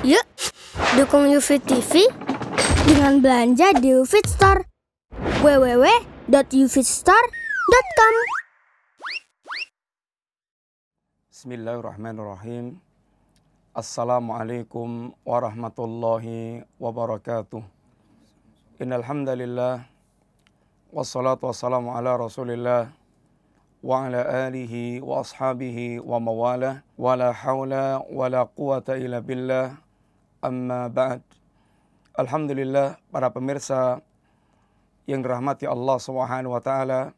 Yuk, dukung UFIT TV dengan belanja di UFIT Store. www.ufitstore.com Bismillahirrahmanirrahim. Assalamualaikum warahmatullahi wabarakatuh. Innal hamdalillah wassalatu wassalamu ala Rasulillah wa ala alihi wa ashabihi wa mawalah wa la haula wa la quwata illa billah amma ba'd. Alhamdulillah para pemirsa yang dirahmati Allah Subhanahu wa taala.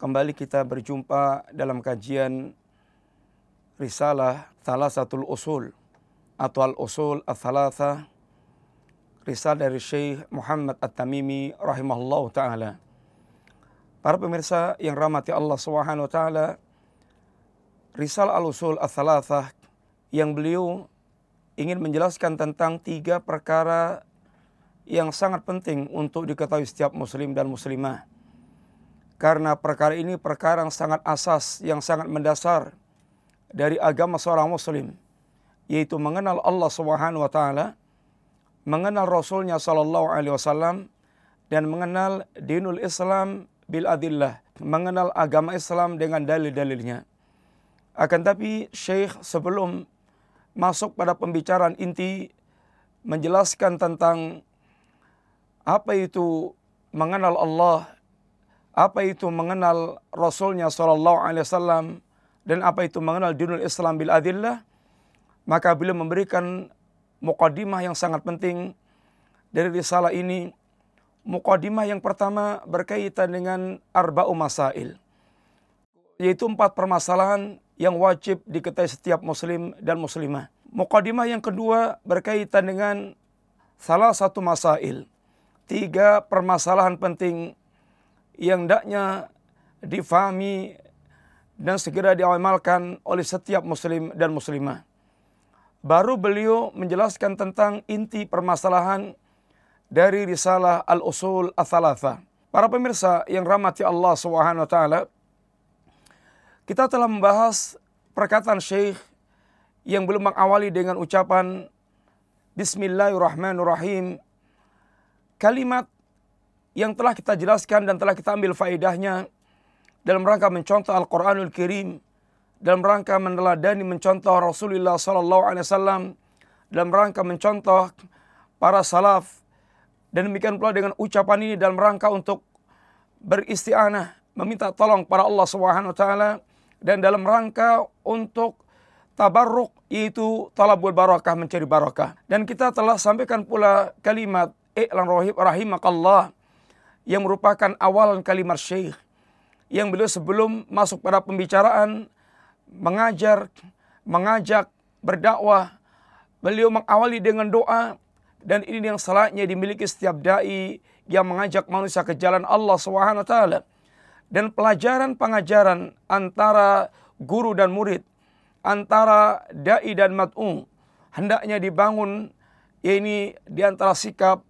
Kembali kita berjumpa dalam kajian risalah Thalathatul Usul atau Al-Usul Ats-Tsalatsa risalah dari Syekh Muhammad At-Tamimi rahimahullah taala. Para pemirsa yang rahmati Allah Subhanahu wa taala, risalah Al-Usul Ats-Tsalatsa yang beliau ingin menjelaskan tentang tiga perkara yang sangat penting untuk diketahui setiap muslim dan muslimah. Karena perkara ini perkara yang sangat asas, yang sangat mendasar dari agama seorang muslim, yaitu mengenal Allah Subhanahu wa taala, mengenal Rasulnya sallallahu alaihi wasallam dan mengenal dinul Islam bil adillah, mengenal agama Islam dengan dalil-dalilnya. Akan tapi Syekh sebelum masuk pada pembicaraan inti menjelaskan tentang apa itu mengenal Allah, apa itu mengenal Rasulnya Sallallahu Alaihi Wasallam dan apa itu mengenal dinul Islam bil adillah, maka beliau memberikan mukadimah yang sangat penting dari risalah ini. Mukadimah yang pertama berkaitan dengan arba'u masail, yaitu empat permasalahan yang wajib diketahui setiap muslim dan muslimah. Mukadimah yang kedua berkaitan dengan salah satu masail, tiga permasalahan penting yang hendaknya difahami dan segera diamalkan oleh setiap muslim dan muslimah. Baru beliau menjelaskan tentang inti permasalahan dari risalah Al-Usul Ats-Tsalatsa. Para pemirsa yang rahmati Allah Subhanahu wa taala, kita telah membahas perkataan Syekh yang belum mengawali dengan ucapan Bismillahirrahmanirrahim. Kalimat yang telah kita jelaskan dan telah kita ambil faedahnya dalam rangka mencontoh Al-Quranul Kirim, dalam rangka meneladani mencontoh Rasulullah Sallallahu Alaihi Wasallam, dalam rangka mencontoh para salaf, dan demikian pula dengan ucapan ini dalam rangka untuk beristianah, meminta tolong para Allah Subhanahu Wa Taala, dan dalam rangka untuk tabarruk yaitu talabul barakah mencari barakah. Dan kita telah sampaikan pula kalimat i'lan rahim rahimakallah yang merupakan awalan kalimat syekh yang beliau sebelum masuk pada pembicaraan mengajar, mengajak, berdakwah, beliau mengawali dengan doa dan ini yang selayaknya dimiliki setiap dai yang mengajak manusia ke jalan Allah Subhanahu wa taala. Dan pelajaran pengajaran antara guru dan murid, antara dai dan mat'u hendaknya dibangun ini di antara sikap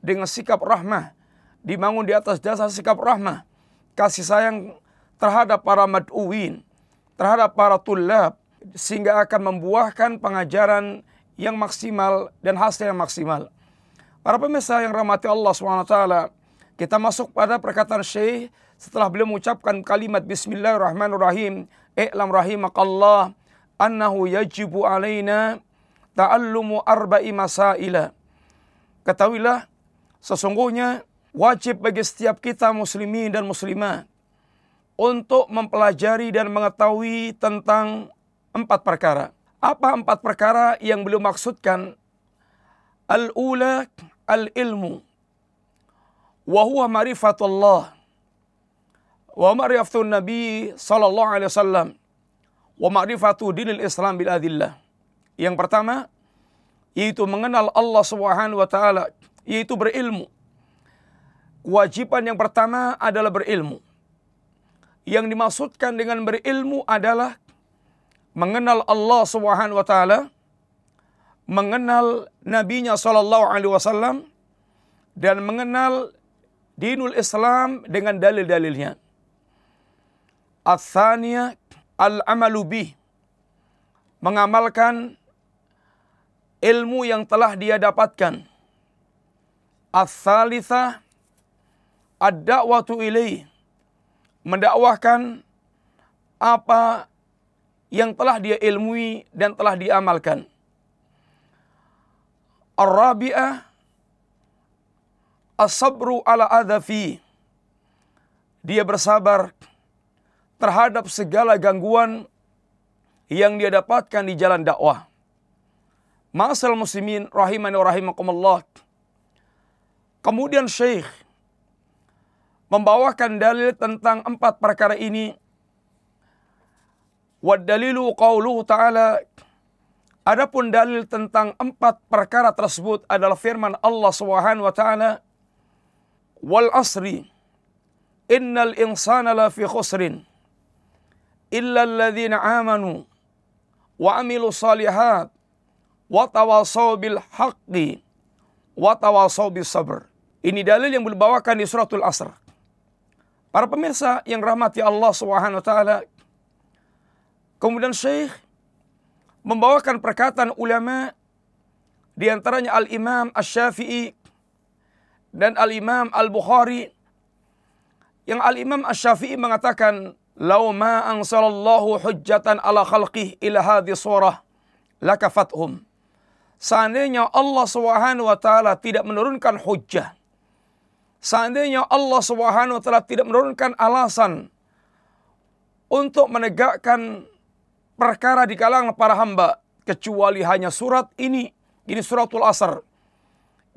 dengan sikap rahmah, dibangun di atas dasar sikap rahmah, kasih sayang terhadap para mad'uwin, terhadap para tulab, sehingga akan membuahkan pengajaran yang maksimal dan hasil yang maksimal. Para pemirsa yang rahmati Allah SWT, kita masuk pada perkataan Syekh setelah beliau mengucapkan kalimat Bismillahirrahmanirrahim, I'lam rahimakallah, annahu yajibu alaina ta'allumu arba'i masaila. Ketahuilah Sesungguhnya wajib bagi setiap kita muslimin dan muslimah untuk mempelajari dan mengetahui tentang empat perkara. Apa empat perkara yang beliau maksudkan? Al-ula al-ilmu. Wa huwa marifatullah. Wa ma'rifatun Nabi sallallahu alaihi wasallam. Wa ma'rifatu dinil Islam bil adillah. Yang pertama, yaitu mengenal Allah Subhanahu wa taala yaitu berilmu. Kewajiban yang pertama adalah berilmu. Yang dimaksudkan dengan berilmu adalah mengenal Allah Subhanahu wa taala, mengenal nabinya sallallahu alaihi wasallam dan mengenal dinul Islam dengan dalil-dalilnya. Ats-tsaniyah al-amalu bih. Mengamalkan ilmu yang telah dia dapatkan. Ats-tsalitsah ad-da'watu ilaih. Mendakwahkan apa yang telah dia ilmui dan telah diamalkan. Ar-rabi'ah as-sabru ala adhafi. Dia bersabar terhadap segala gangguan yang dia dapatkan di jalan dakwah. Ma'asal muslimin rahimani wa rahimakumullah. Kemudian Syekh membawakan dalil tentang empat perkara ini. Wad dalilu qawluhu ta'ala Adapun dalil tentang empat perkara tersebut adalah firman Allah Subhanahu wa taala wal asri innal insana lafi khusrin illa alladhina amanu wa amilu salihat wa tawasaw bil haqqi wa tawasaw sabr. Ini dalil yang dibawakan di suratul Asr. Para pemirsa yang rahmati Allah Subhanahu wa taala. Kemudian Syekh membawakan perkataan ulama di antaranya Al-Imam Asy-Syafi'i dan Al-Imam Al-Bukhari yang Al-Imam Asy-Syafi'i mengatakan Lau ma ansalallahu hujjatan ala khalqih ila hadhi surah lakafathum. Seandainya Allah Subhanahu wa taala tidak menurunkan hujjah. Seandainya Allah Subhanahu wa taala tidak menurunkan alasan untuk menegakkan perkara di kalangan para hamba kecuali hanya surat ini, ini suratul Asr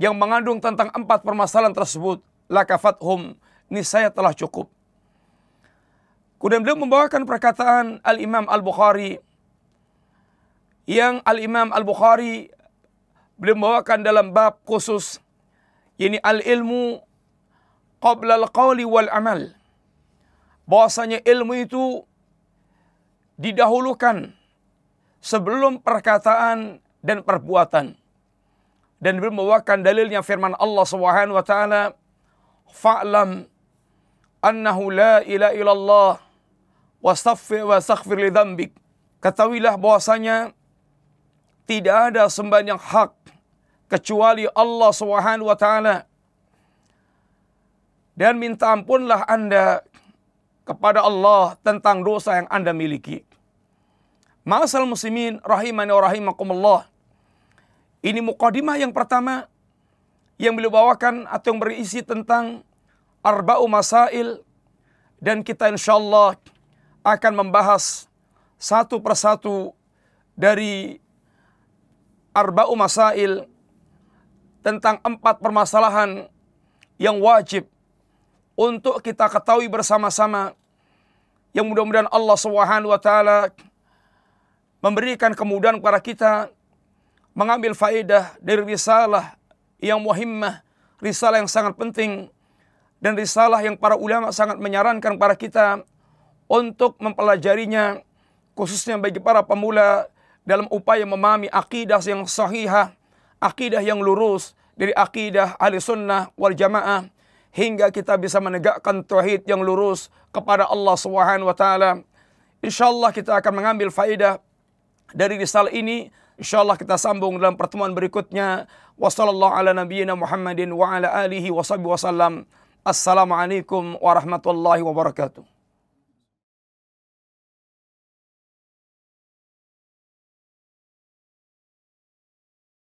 yang mengandung tentang empat permasalahan tersebut, lakafathum, saya telah cukup. Kemudian beliau membawakan perkataan Al-Imam Al-Bukhari yang Al-Imam Al-Bukhari beliau membawakan dalam bab khusus ini al-ilmu qabla al-qawli wal amal. Bahwasanya ilmu itu didahulukan sebelum perkataan dan perbuatan. Dan beliau membawakan dalilnya firman Allah Subhanahu wa taala fa'lam annahu la ilaha illallah wastaghfir li dzambik. Ketahuilah bahwasanya tidak ada sembahan yang hak kecuali Allah Subhanahu wa taala. Dan minta ampunlah Anda kepada Allah tentang dosa yang Anda miliki. Ma'asal muslimin rahimani wa rahimakumullah. Ini mukadimah yang pertama yang beliau bawakan atau yang berisi tentang arba'u masail dan kita insyaallah akan membahas satu persatu dari arba'u masail tentang empat permasalahan yang wajib untuk kita ketahui bersama-sama yang mudah-mudahan Allah Subhanahu wa taala memberikan kemudahan kepada kita mengambil faedah dari risalah yang muhimmah, risalah yang sangat penting dan risalah yang para ulama sangat menyarankan kepada kita untuk mempelajarinya khususnya bagi para pemula dalam upaya memahami akidah yang sahihah, akidah yang lurus dari akidah ahli sunnah wal jamaah hingga kita bisa menegakkan tauhid yang lurus kepada Allah Subhanahu wa taala. Insyaallah kita akan mengambil faedah dari risalah ini. Insyaallah kita sambung dalam pertemuan berikutnya. Wassallallahu ala nabiyyina Muhammadin wa ala alihi wa wasallam. Assalamualaikum warahmatullahi wabarakatuh.